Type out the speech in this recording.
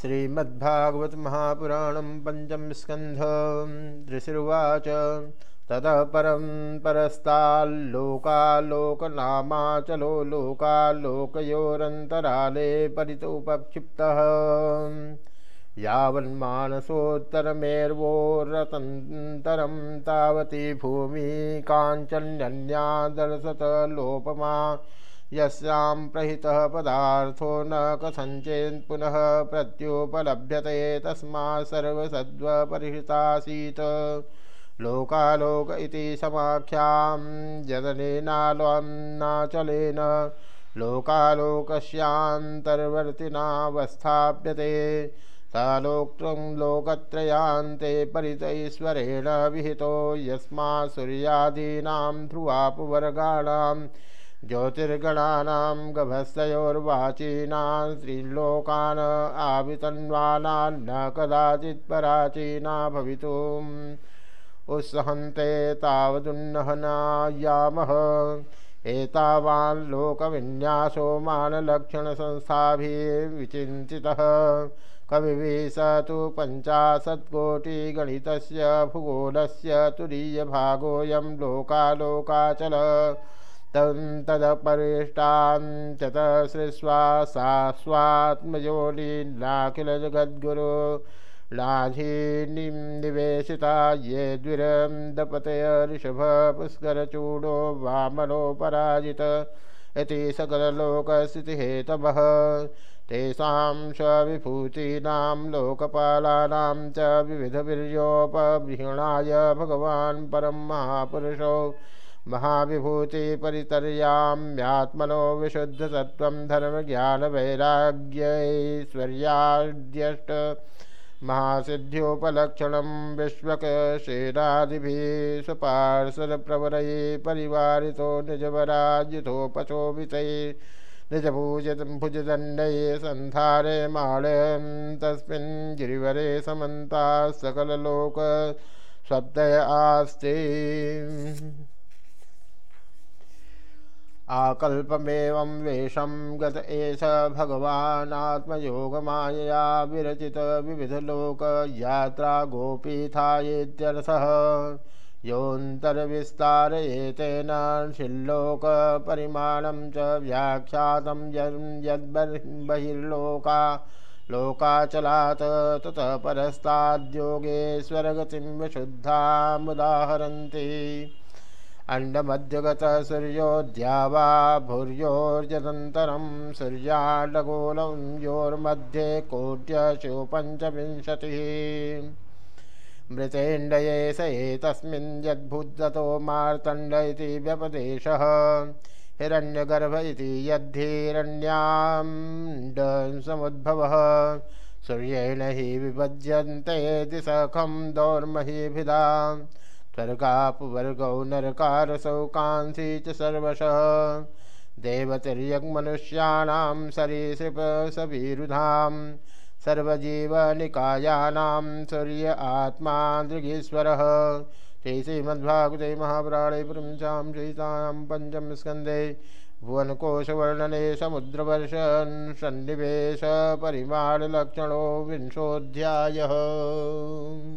श्रीमद्भागवत महापुराण पंचम स्कंध ऋषिर्वाच ततः परं परस्ताल्लोकालोकनामाचलो लोकालोकयोरन्तराले परितोपक्षिप्तः। यावन्मानसोत्तरमेर्वोरतन्तरं तावती भूमि काञ्चन्यन्या लोपमा यस्यां प्रहितः पदार्थो न कथञ्चेत् पुनः प्रत्युपलभ्यते तस्मात् सर्वसद्वपरिहृतासीत्। लोकालोक इति समाख्यां यदनेनाचलेन लोकालोकस्यान्तर्वर्तिनावस्थाप्यते। सालोक्तं लोकत्रयान्ते परितैश्वरेण विहितो यस्मात् सूर्यादीनां ध्रुवापवर्गाणां ज्योतिर्गणानां गभस्तयोर्वाचीनां स्त्रीलोकान् आवितन्वानान्न कदाचित् पराचीना भवितुम् उत्सहन्ते तावदुन्नहनायामः एतावान् लोकविन्यासो मानलक्षणसंस्थाभिः विचिन्तितः कविभिः स तु पञ्चाशत्कोटिगणितस्य भूगोलस्य तुरीयभागोऽयं लोकालोकाचल। तदपरिष्टाञ्चतसृस्वा सा स्वात्मयोनिलाखिलजगद्गुरो लाझीनिं निवेशिता ये द्विरन्दपतय ऋषभ पुष्करचूडो वामनो पराजित। इति सकललोकस्थितिहेतवः। तेषां स्वविभूतीनां लोकपालानां च विविधवीर्योपबृहणाय भगवान् परं महापुरुषौ। महाविभूतिपरितर्याम्यात्मनो विशुद्धसत्त्वं धर्मज्ञानवैराग्यैश्वर्याद्यष्ट महासिद्ध्योपलक्षणं विश्वकसेनादिभिः स्वपार्षदप्रवरये परिवारितो निजवराज्यथोपशोभितैः निजभुजतं भुजदण्डये सन्धारे माळयं तस्मिन् गिरिवरे समन्ताः सकललोक शब्दय आस्ते। आकल्पमेवं वेशं गत एष भगवानात्मयोगमायया विरचित विविधलोकयात्रा गोपीथायेत्यर्थः योऽन्तर्विस्तारयेतेन शिल्लोकपरिमाणं च व्याख्यातं यद्बहिर्लोका। लोकाचलात् ततः परस्ताद्योगेश्वरगतिं विशुद्धामुदाहरन्ति। अंडमध्यगत सूर्योद्या वा भूर्योर्जतन्तरं सूर्याण्डगोलं योर्मध्ये कोट्यशो पञ्चविंशतिः मृतेण्डये स एतस्मिन् यद्भुद्गतो मार्तण्ड इति व्यपदेशः। हिरण्यगर्भ इति यद्धिरण्याण्डसमुद्भवः सूर्येण हि विभज्यन्ते दिशखं दौर्महीभिधा स्वर्गापवर्गौ नरकारसौ कांसी च सर्वशः। देवतिर्यग्मनुष्याणां सरीसृपसवीरुधां सर्वजीवनिकायानां सूर्य आत्मा दृगीश्वरः। श्रीश्रीमद्भागवते महापुराणे पुंसां श्रीतां पञ्चम स्कन्धे भुवनकोशवर्णने समुद्रवर्षन् सन्निवेशपरिमाणलक्षणो विंशोऽध्यायः।